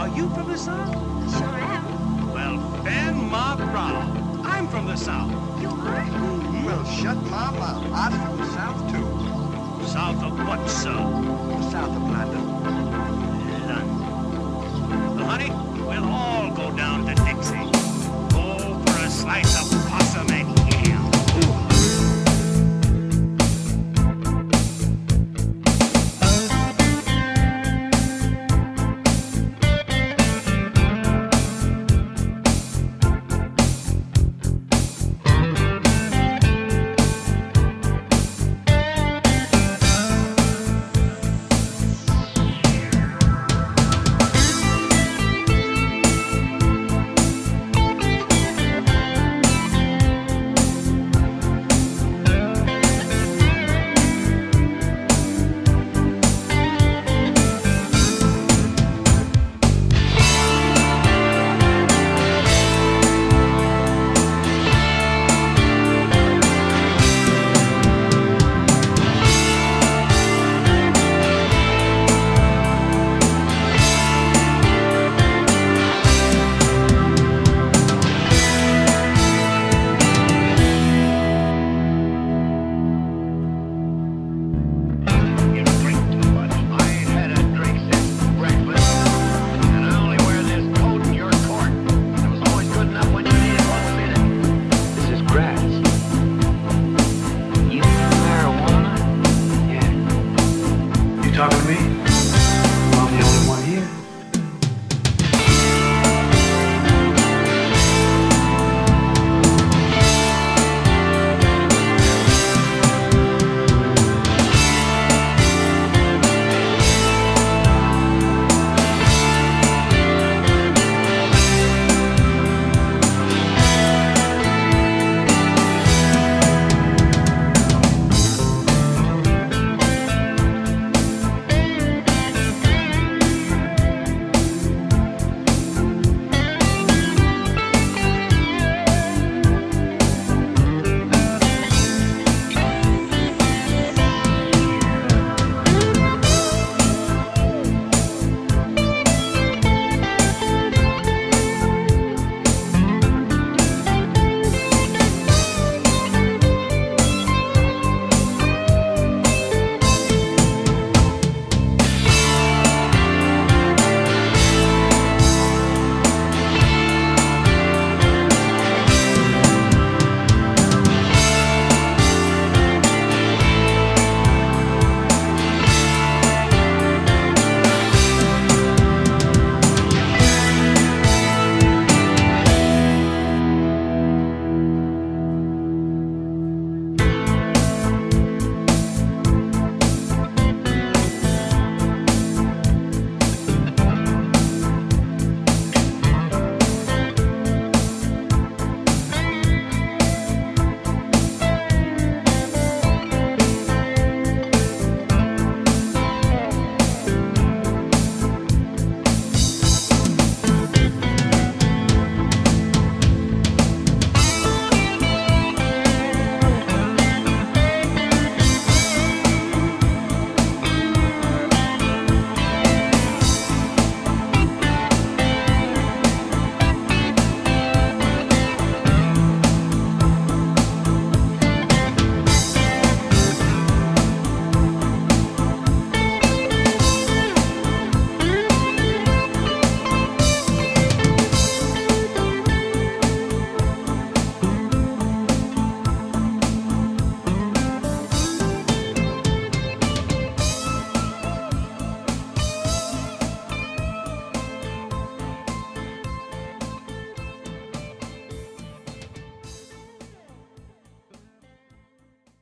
Are you from the South? Sure am. Well, Ben Ma Brown. I'm from the South. You are? Well, shut my mouth. I'm from the South, too. South of what, sir? The South of London. talk to me?